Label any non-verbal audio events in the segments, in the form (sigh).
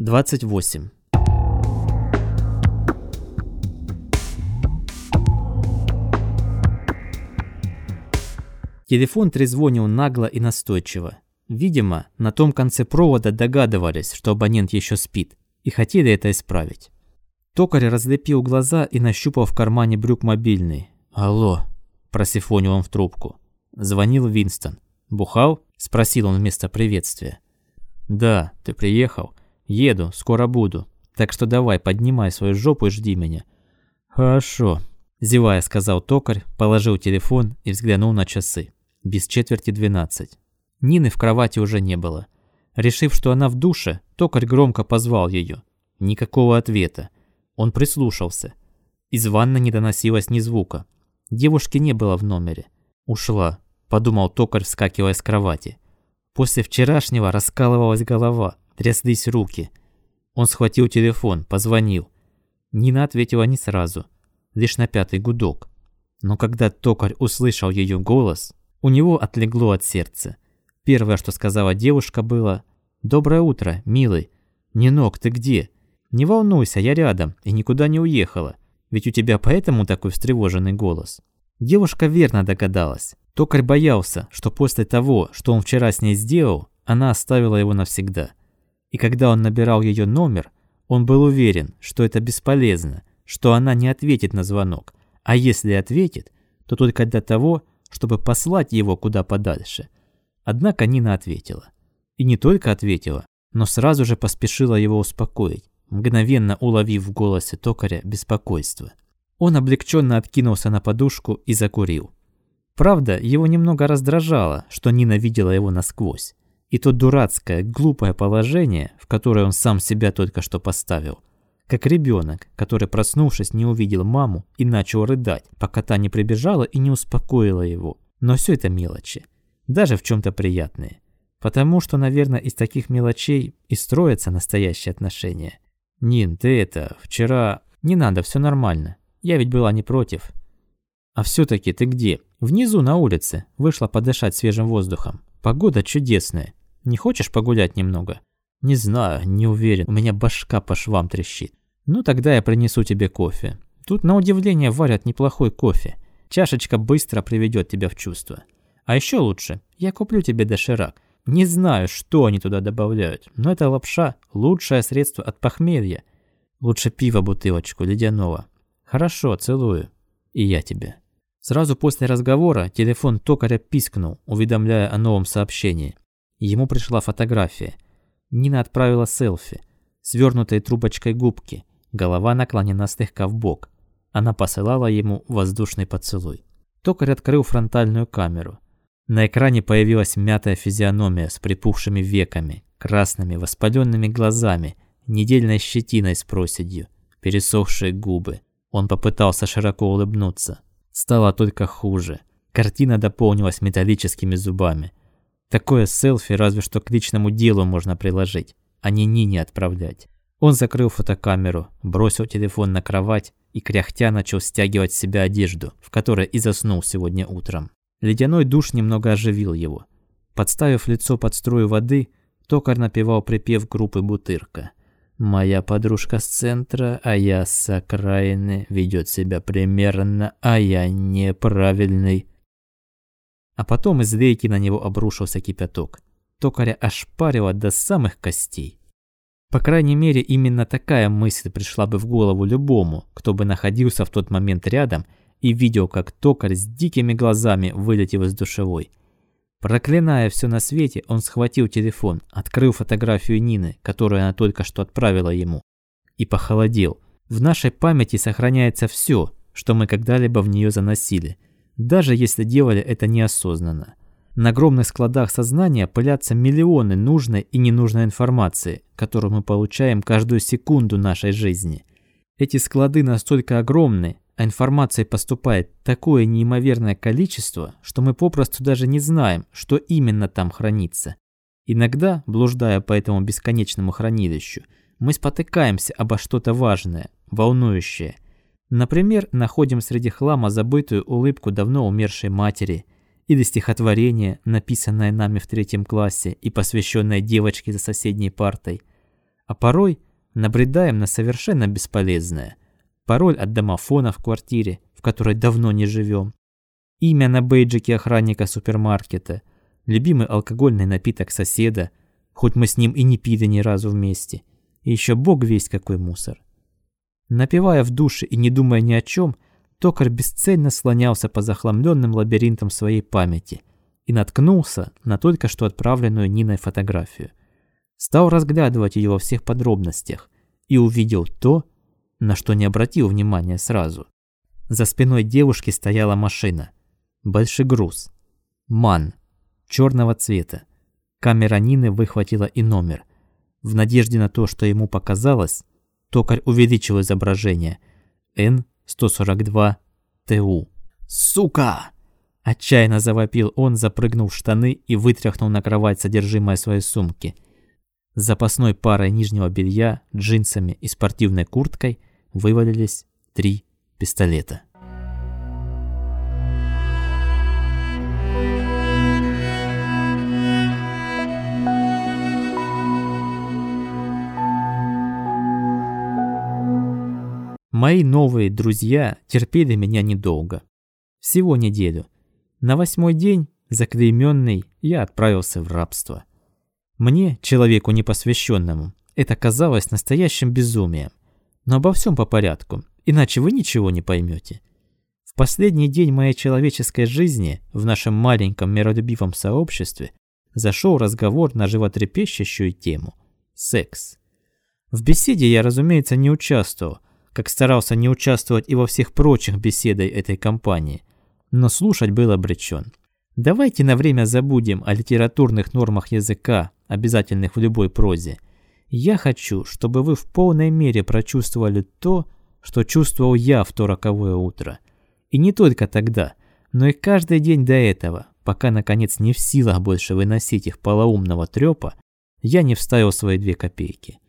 28. Телефон трезвонил нагло и настойчиво. Видимо, на том конце провода догадывались, что абонент еще спит, и хотели это исправить. Токарь разлепил глаза и нащупал в кармане брюк мобильный. «Алло», – просифонил он в трубку. Звонил Винстон. «Бухал?» – спросил он вместо приветствия. «Да, ты приехал?» «Еду, скоро буду. Так что давай, поднимай свою жопу и жди меня». «Хорошо», – зевая сказал токарь, положил телефон и взглянул на часы. Без четверти двенадцать. Нины в кровати уже не было. Решив, что она в душе, токарь громко позвал ее. Никакого ответа. Он прислушался. Из ванны не доносилось ни звука. Девушки не было в номере. «Ушла», – подумал токарь, вскакивая с кровати. После вчерашнего раскалывалась голова тряслись руки. Он схватил телефон, позвонил. Нина ответила не сразу, лишь на пятый гудок. Но когда токарь услышал ее голос, у него отлегло от сердца. Первое, что сказала девушка, было «Доброе утро, милый. Нинок, ты где? Не волнуйся, я рядом и никуда не уехала. Ведь у тебя поэтому такой встревоженный голос». Девушка верно догадалась. Токарь боялся, что после того, что он вчера с ней сделал, она оставила его навсегда. И когда он набирал ее номер, он был уверен, что это бесполезно, что она не ответит на звонок, а если ответит, то только для того, чтобы послать его куда подальше. Однако Нина ответила. И не только ответила, но сразу же поспешила его успокоить, мгновенно уловив в голосе токаря беспокойство. Он облегченно откинулся на подушку и закурил. Правда, его немного раздражало, что Нина видела его насквозь. И то дурацкое, глупое положение, в которое он сам себя только что поставил. Как ребенок, который, проснувшись, не увидел маму и начал рыдать, пока та не прибежала и не успокоила его. Но все это мелочи. Даже в чем-то приятные. Потому что, наверное, из таких мелочей и строятся настоящие отношения. Нин, ты это, вчера... Не надо, все нормально. Я ведь была не против. А все-таки ты где? Внизу на улице. Вышла подышать свежим воздухом. Погода чудесная. Не хочешь погулять немного? Не знаю, не уверен, у меня башка по швам трещит. Ну тогда я принесу тебе кофе. Тут на удивление варят неплохой кофе. Чашечка быстро приведет тебя в чувство. А еще лучше, я куплю тебе доширак. Не знаю, что они туда добавляют, но это лапша – лучшее средство от похмелья. Лучше пиво бутылочку, ледяного. Хорошо, целую. И я тебя. Сразу после разговора телефон токаря пискнул, уведомляя о новом сообщении. Ему пришла фотография. Нина отправила селфи. Свернутой трубочкой губки. Голова наклонена слегка в бок. Она посылала ему воздушный поцелуй. Токарь открыл фронтальную камеру. На экране появилась мятая физиономия с припухшими веками, красными воспаленными глазами, недельной щетиной с проседью, пересохшие губы. Он попытался широко улыбнуться. Стало только хуже. Картина дополнилась металлическими зубами. Такое селфи разве что к личному делу можно приложить, а не Нине отправлять. Он закрыл фотокамеру, бросил телефон на кровать и кряхтя начал стягивать с себя одежду, в которой и заснул сегодня утром. Ледяной душ немного оживил его. Подставив лицо под струю воды, токарь напевал припев группы «Бутырка». «Моя подружка с центра, а я с окраины, ведет себя примерно, а я неправильный». А потом из вейки на него обрушился кипяток. Токаря ошпарило до самых костей. По крайней мере, именно такая мысль пришла бы в голову любому, кто бы находился в тот момент рядом и видел, как токарь с дикими глазами вылетел из душевой. Проклиная все на свете, он схватил телефон, открыл фотографию Нины, которую она только что отправила ему, и похолодел. В нашей памяти сохраняется все, что мы когда-либо в нее заносили – даже если делали это неосознанно. На огромных складах сознания пылятся миллионы нужной и ненужной информации, которую мы получаем каждую секунду нашей жизни. Эти склады настолько огромны, а информации поступает такое неимоверное количество, что мы попросту даже не знаем, что именно там хранится. Иногда, блуждая по этому бесконечному хранилищу, мы спотыкаемся обо что-то важное, волнующее – Например, находим среди хлама забытую улыбку давно умершей матери или стихотворение, написанное нами в третьем классе и посвященное девочке за соседней партой. А порой набредаем на совершенно бесполезное. Пароль от домофона в квартире, в которой давно не живем. Имя на бейджике охранника супермаркета. Любимый алкогольный напиток соседа, хоть мы с ним и не пили ни разу вместе. И еще бог весть какой мусор. Напивая в душе и не думая ни о чем, токарь бесцельно слонялся по захламленным лабиринтам своей памяти и наткнулся на только что отправленную Ниной фотографию. Стал разглядывать ее во всех подробностях и увидел то, на что не обратил внимания сразу. За спиной девушки стояла машина. Большой груз. Ман. Черного цвета. Камера Нины выхватила и номер. В надежде на то, что ему показалось, токарь увеличил изображение. Н-142-ТУ. «Сука!» Отчаянно завопил он, запрыгнул в штаны и вытряхнул на кровать содержимое своей сумки. С запасной парой нижнего белья, джинсами и спортивной курткой вывалились три пистолета. Мои новые друзья терпели меня недолго. Всего неделю. На восьмой день, заклейменный, я отправился в рабство. Мне, человеку непосвященному, это казалось настоящим безумием. Но обо всем по порядку, иначе вы ничего не поймете. В последний день моей человеческой жизни в нашем маленьком миролюбивом сообществе зашел разговор на животрепещущую тему – секс. В беседе я, разумеется, не участвовал, как старался не участвовать и во всех прочих беседах этой компании, но слушать был обречен. Давайте на время забудем о литературных нормах языка, обязательных в любой прозе. Я хочу, чтобы вы в полной мере прочувствовали то, что чувствовал я в то роковое утро. И не только тогда, но и каждый день до этого, пока наконец не в силах больше выносить их полоумного трёпа, я не вставил свои две копейки.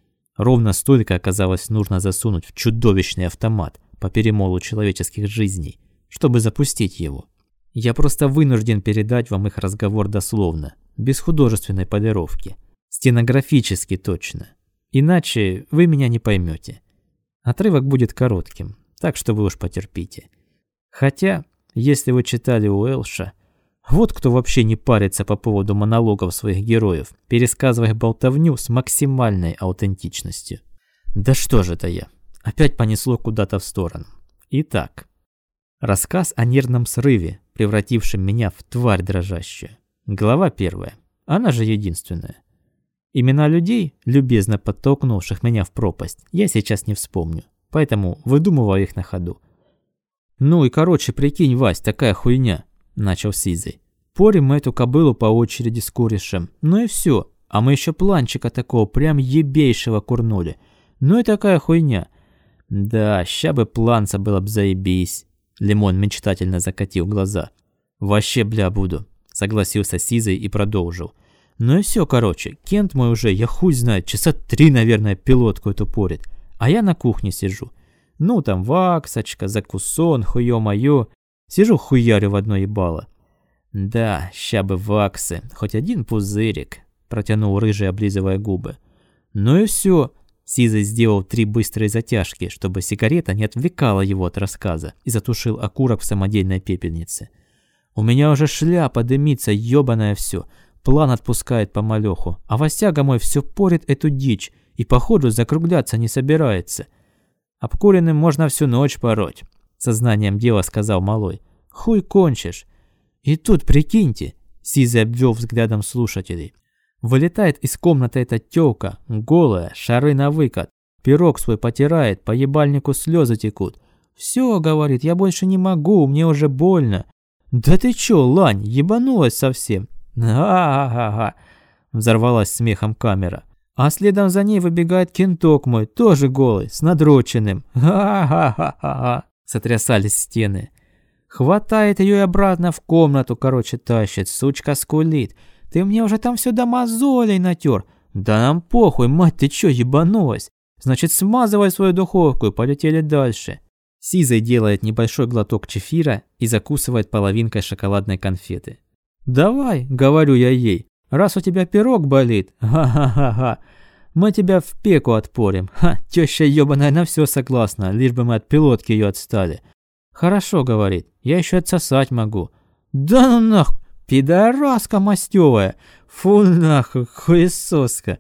Ровно столько оказалось нужно засунуть в чудовищный автомат по перемолу человеческих жизней, чтобы запустить его. Я просто вынужден передать вам их разговор дословно, без художественной полировки. Стенографически точно. Иначе вы меня не поймете. Отрывок будет коротким, так что вы уж потерпите. Хотя, если вы читали Уэлша, вот кто вообще не парится по поводу монологов своих героев, пересказывая болтовню с максимальной аутентичностью. Да что же это я? Опять понесло куда-то в сторону. Итак, рассказ о нервном срыве, превратившем меня в тварь дрожащую. Глава первая. Она же единственная. Имена людей, любезно подтолкнувших меня в пропасть, я сейчас не вспомню, поэтому выдумываю их на ходу. Ну и короче, прикинь, Вась, такая хуйня. – начал Сизый. «Порим эту кобылу по очереди с куришем. Ну и все. А мы еще планчика такого прям ебейшего курнули. Ну и такая хуйня». «Да, ща бы планца было б заебись». Лимон мечтательно закатил глаза. «Вообще бля буду», – согласился Сизый и продолжил. «Ну и все, короче, Кент мой уже, я хуй знает, часа три, наверное, пилотку эту порит. А я на кухне сижу. Ну там ваксочка, закусон, хуё-моё. Сижу хуярю в одно ебало. Да, ща бы ваксы, хоть один пузырик, протянул рыжий, облизывая губы. Ну и все. Сизый сделал три быстрые затяжки, чтобы сигарета не отвлекала его от рассказа, и затушил окурок в самодельной пепельнице. «У меня уже шляпа дымится, ёбаное все. План отпускает по малеху, а Васяга мой все порит эту дичь и, походу, закругляться не собирается. Обкуренным можно всю ночь пороть сознанием дела сказал малой. Хуй кончишь. И тут, прикиньте, Сизый обвел взглядом слушателей. Вылетает из комнаты эта тёлка, голая, шары на выкат. Пирог свой потирает, по ебальнику слезы текут. «Все, — говорит, — я больше не могу, мне уже больно». «Да ты чё, Лань, ебанулась совсем?» «Ага-га-га!» — взорвалась смехом камера. А следом за ней выбегает кенток мой, тоже голый, с надроченным. «Ха-ха-ха-ха-ха!» Сотрясались стены. Хватает ее и обратно в комнату, короче, тащит. Сучка скулит. Ты мне уже там все до мозолей натер. Да нам похуй, мать, ты чё, ебанулась? Значит, смазывай свою духовку и полетели дальше. Сизой делает небольшой глоток чефира и закусывает половинкой шоколадной конфеты. «Давай», — говорю я ей, — «раз у тебя пирог болит, ха-ха-ха-ха, Мы тебя в пеку отпорим. Ха, теща ёбаная на все согласна, лишь бы мы от пилотки ее отстали. Хорошо, говорит, я еще отсосать могу. Да ну нахуй, пидораска мастёвая. Фу нахуй, хуесоска.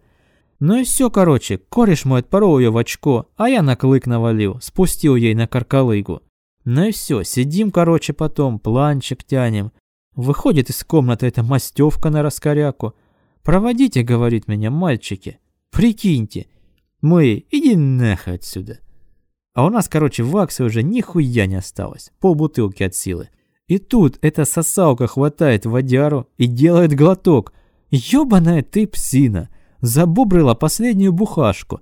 Ну и все, короче, кореш мой отпорол ее в очко, а я на клык навалил, спустил ей на каркалыгу. Ну и все, сидим, короче, потом, планчик тянем. Выходит из комнаты эта мастевка на раскоряку. «Проводите», — говорит меня, мальчики. «Прикиньте, мы, иди нахуй отсюда». А у нас, короче, в ваксе уже нихуя не осталось, полбутылки от силы. И тут эта сосалка хватает водяру и делает глоток. Ёбаная ты псина, забубрила последнюю бухашку.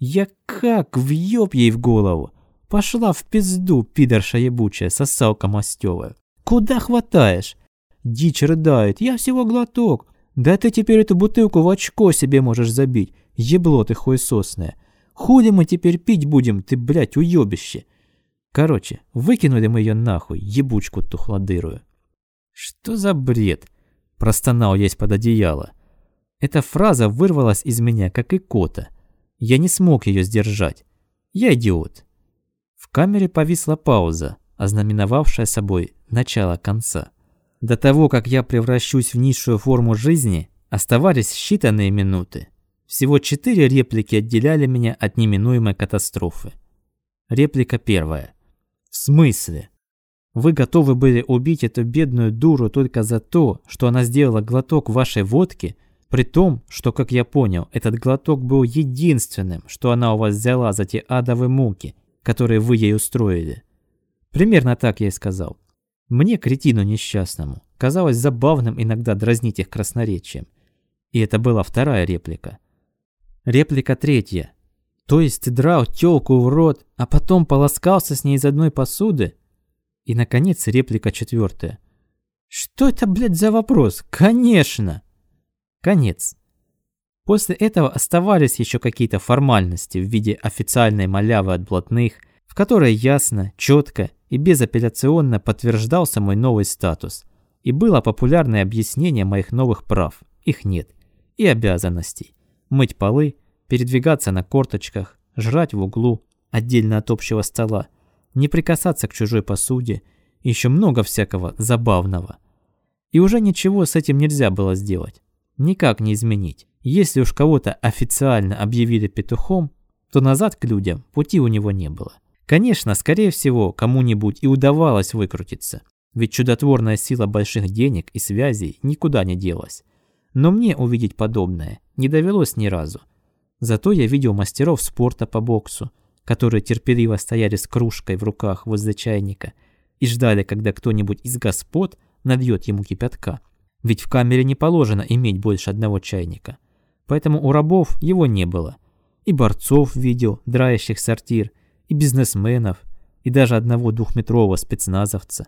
Я как въеб ей в голову. Пошла в пизду, пидорша ебучая, сосалка мастёвая. Куда хватаешь? Дичь рыдает, я всего глоток. Да ты теперь эту бутылку в очко себе можешь забить, ебло ты хуесосное. Хули мы теперь пить будем, ты, блядь, уёбище. Короче, выкинули мы ее нахуй, ебучку тухлодырую. Что за бред? Простонал я из-под одеяла. Эта фраза вырвалась из меня, как и кота. Я не смог ее сдержать. Я идиот. В камере повисла пауза, ознаменовавшая собой начало конца. До того, как я превращусь в низшую форму жизни, оставались считанные минуты. Всего четыре реплики отделяли меня от неминуемой катастрофы. Реплика первая. В смысле? Вы готовы были убить эту бедную дуру только за то, что она сделала глоток вашей водки, при том, что, как я понял, этот глоток был единственным, что она у вас взяла за те адовые муки, которые вы ей устроили. Примерно так я и сказал. Мне, кретину несчастному, казалось забавным иногда дразнить их красноречием. И это была вторая реплика. Реплика третья. То есть драл тёлку в рот, а потом полоскался с ней из одной посуды? И, наконец, реплика четвертая. Что это, блядь, за вопрос? Конечно! Конец. После этого оставались еще какие-то формальности в виде официальной малявы от блатных, в которой ясно, четко и безапелляционно подтверждался мой новый статус. И было популярное объяснение моих новых прав. Их нет. И обязанностей. Мыть полы, передвигаться на корточках, жрать в углу, отдельно от общего стола, не прикасаться к чужой посуде, и еще много всякого забавного. И уже ничего с этим нельзя было сделать. Никак не изменить. Если уж кого-то официально объявили петухом, то назад к людям пути у него не было. Конечно, скорее всего, кому-нибудь и удавалось выкрутиться, ведь чудотворная сила больших денег и связей никуда не делась. Но мне увидеть подобное не довелось ни разу. Зато я видел мастеров спорта по боксу, которые терпеливо стояли с кружкой в руках возле чайника и ждали, когда кто-нибудь из господ нальет ему кипятка. Ведь в камере не положено иметь больше одного чайника. Поэтому у рабов его не было. И борцов видел, драющих сортир, и бизнесменов, и даже одного двухметрового спецназовца.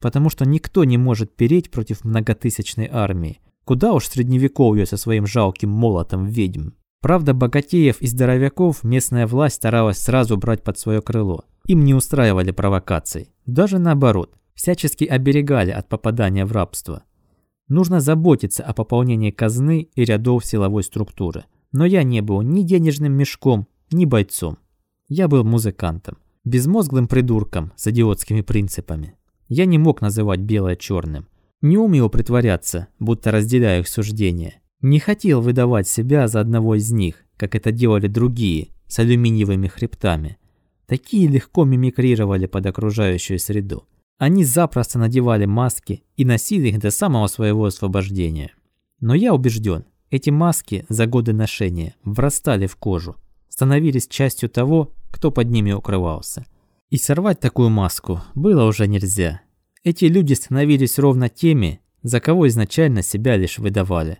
Потому что никто не может переть против многотысячной армии. Куда уж средневековье со своим жалким молотом ведьм. Правда, богатеев и здоровяков местная власть старалась сразу брать под свое крыло. Им не устраивали провокаций. Даже наоборот, всячески оберегали от попадания в рабство. Нужно заботиться о пополнении казны и рядов силовой структуры. Но я не был ни денежным мешком, ни бойцом. Я был музыкантом, безмозглым придурком с идиотскими принципами. Я не мог называть белое черным. Не умел притворяться, будто разделяю их суждения. Не хотел выдавать себя за одного из них, как это делали другие, с алюминиевыми хребтами. Такие легко мимикрировали под окружающую среду. Они запросто надевали маски и носили их до самого своего освобождения. Но я убежден, эти маски за годы ношения врастали в кожу, становились частью того, кто под ними укрывался. И сорвать такую маску было уже нельзя. Эти люди становились ровно теми, за кого изначально себя лишь выдавали.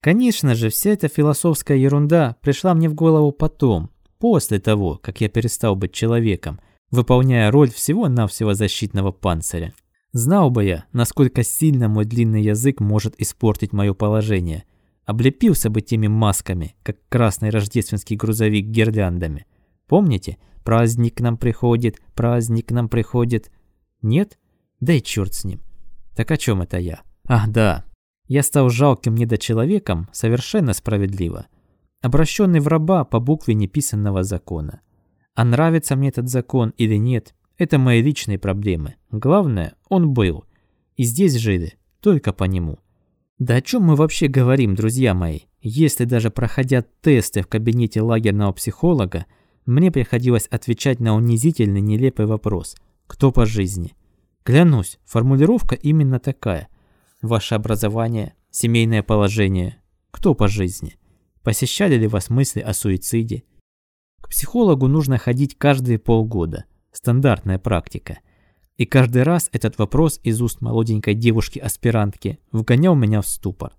Конечно же, вся эта философская ерунда пришла мне в голову потом, после того, как я перестал быть человеком, выполняя роль всего-навсего защитного панциря. Знал бы я, насколько сильно мой длинный язык может испортить мое положение – облепился бы теми масками, как красный рождественский грузовик гирляндами. Помните? Праздник к нам приходит, праздник к нам приходит. Нет? Да и черт с ним. Так о чем это я? Ах, да. Я стал жалким недочеловеком совершенно справедливо. обращенный в раба по букве неписанного закона. А нравится мне этот закон или нет, это мои личные проблемы. Главное, он был. И здесь жили, только по нему. Да о чем мы вообще говорим, друзья мои? Если даже проходя тесты в кабинете лагерного психолога, мне приходилось отвечать на унизительный нелепый вопрос «Кто по жизни?». Клянусь, формулировка именно такая. Ваше образование, семейное положение, кто по жизни? Посещали ли вас мысли о суициде? К психологу нужно ходить каждые полгода. Стандартная практика. И каждый раз этот вопрос из уст молоденькой девушки-аспирантки вгонял меня в ступор.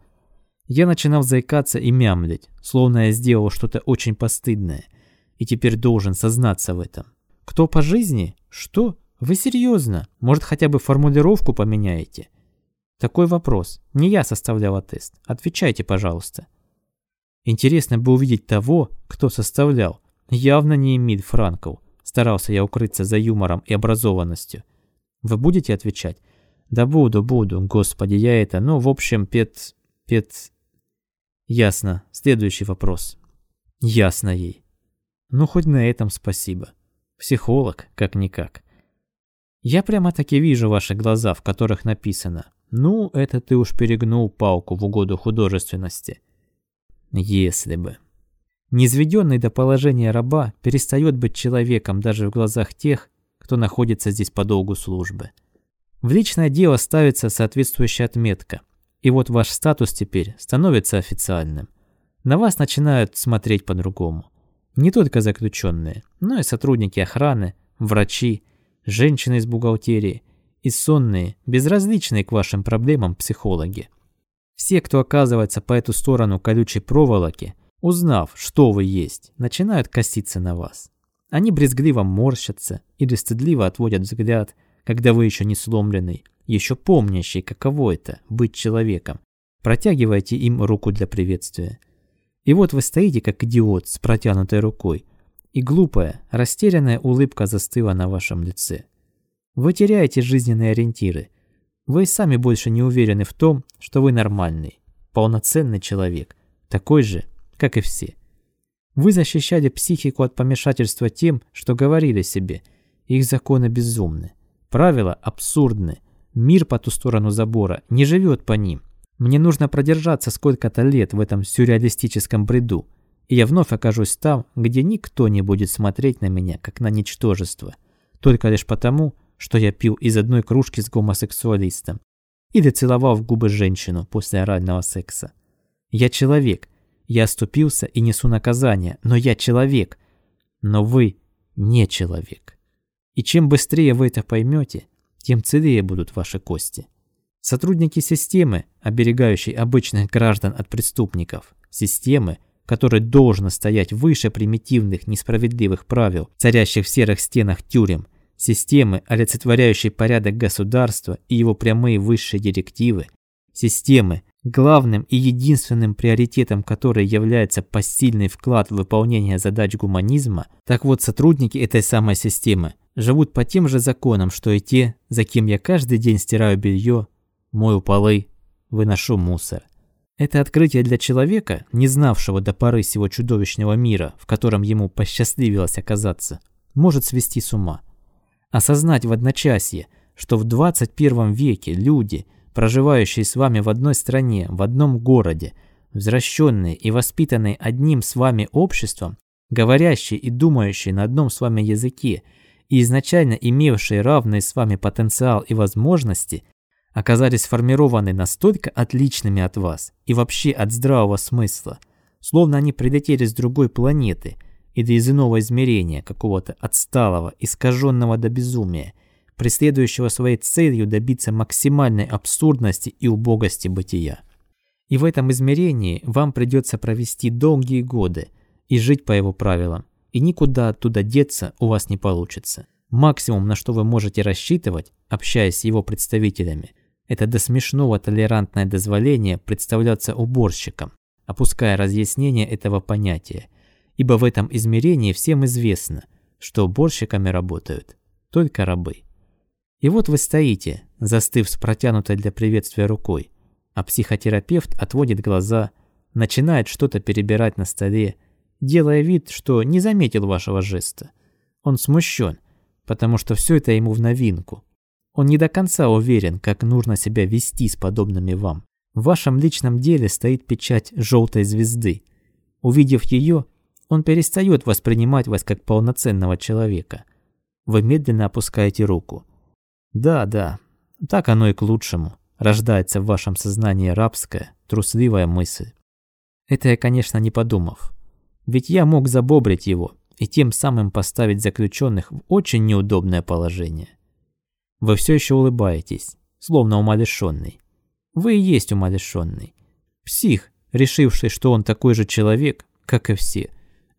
Я начинал заикаться и мямлить, словно я сделал что-то очень постыдное, и теперь должен сознаться в этом. Кто по жизни? Что? Вы серьезно? Может, хотя бы формулировку поменяете? Такой вопрос. Не я составляла тест. Отвечайте, пожалуйста. Интересно бы увидеть того, кто составлял. Явно не Эмиль Франкл. Старался я укрыться за юмором и образованностью. Вы будете отвечать? Да буду, буду. Господи, я это... Ну, в общем, пет... Пет... Ясно. Следующий вопрос. Ясно ей. Ну, хоть на этом спасибо. Психолог, как-никак. Я прямо-таки вижу ваши глаза, в которых написано «Ну, это ты уж перегнул палку в угоду художественности». Если бы. Низведенный до положения раба перестает быть человеком даже в глазах тех, кто находится здесь по долгу службы. В личное дело ставится соответствующая отметка, и вот ваш статус теперь становится официальным. На вас начинают смотреть по-другому. Не только заключенные, но и сотрудники охраны, врачи, женщины из бухгалтерии и сонные, безразличные к вашим проблемам психологи. Все, кто оказывается по эту сторону колючей проволоки, узнав, что вы есть, начинают коситься на вас. Они брезгливо морщатся или стыдливо отводят взгляд, когда вы еще не сломленный, еще помнящий, каково это – быть человеком. Протягиваете им руку для приветствия. И вот вы стоите, как идиот, с протянутой рукой, и глупая, растерянная улыбка застыла на вашем лице. Вы теряете жизненные ориентиры. Вы сами больше не уверены в том, что вы нормальный, полноценный человек, такой же, как и все. Вы защищали психику от помешательства тем, что говорили себе. Их законы безумны. Правила абсурдны. Мир по ту сторону забора не живет по ним. Мне нужно продержаться сколько-то лет в этом сюрреалистическом бреду, и я вновь окажусь там, где никто не будет смотреть на меня, как на ничтожество, только лишь потому, что я пил из одной кружки с гомосексуалистом или целовал в губы женщину после орального секса. Я человек, я оступился и несу наказание, но я человек, но вы не человек. И чем быстрее вы это поймете, тем целее будут ваши кости. Сотрудники системы, оберегающей обычных граждан от преступников, системы, которая должна стоять выше примитивных несправедливых правил, царящих в серых стенах тюрем, системы, олицетворяющей порядок государства и его прямые высшие директивы, системы, главным и единственным приоритетом которой является посильный вклад в выполнение задач гуманизма, так вот сотрудники этой самой системы живут по тем же законам, что и те, за кем я каждый день стираю белье, мою полы, выношу мусор. Это открытие для человека, не знавшего до поры сего чудовищного мира, в котором ему посчастливилось оказаться, может свести с ума. Осознать в одночасье, что в 21 веке люди, проживающие с вами в одной стране, в одном городе, взращенные и воспитанные одним с вами обществом, говорящие и думающие на одном с вами языке – и изначально имевшие равный с вами потенциал и возможности, оказались сформированы настолько отличными от вас и вообще от здравого смысла, словно они прилетели с другой планеты или из иного измерения, какого-то отсталого, искаженного до безумия, преследующего своей целью добиться максимальной абсурдности и убогости бытия. И в этом измерении вам придется провести долгие годы и жить по его правилам, и никуда оттуда деться у вас не получится. Максимум, на что вы можете рассчитывать, общаясь с его представителями, это до смешного толерантное дозволение представляться уборщиком, опуская разъяснение этого понятия, ибо в этом измерении всем известно, что уборщиками работают только рабы. И вот вы стоите, застыв с протянутой для приветствия рукой, а психотерапевт отводит глаза, начинает что-то перебирать на столе, делая вид, что не заметил вашего жеста. Он смущен, потому что все это ему в новинку. Он не до конца уверен, как нужно себя вести с подобными вам. В вашем личном деле стоит печать желтой звезды. Увидев ее, он перестает воспринимать вас как полноценного человека. Вы медленно опускаете руку. Да, да, так оно и к лучшему. Рождается в вашем сознании рабская, трусливая мысль. Это я, конечно, не подумав. Ведь я мог забобрить его и тем самым поставить заключенных в очень неудобное положение. Вы все еще улыбаетесь, словно умалишенный. Вы и есть умалишенный. Псих, решивший, что он такой же человек, как и все.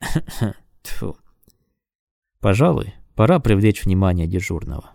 (coughs) Пожалуй, пора привлечь внимание дежурного.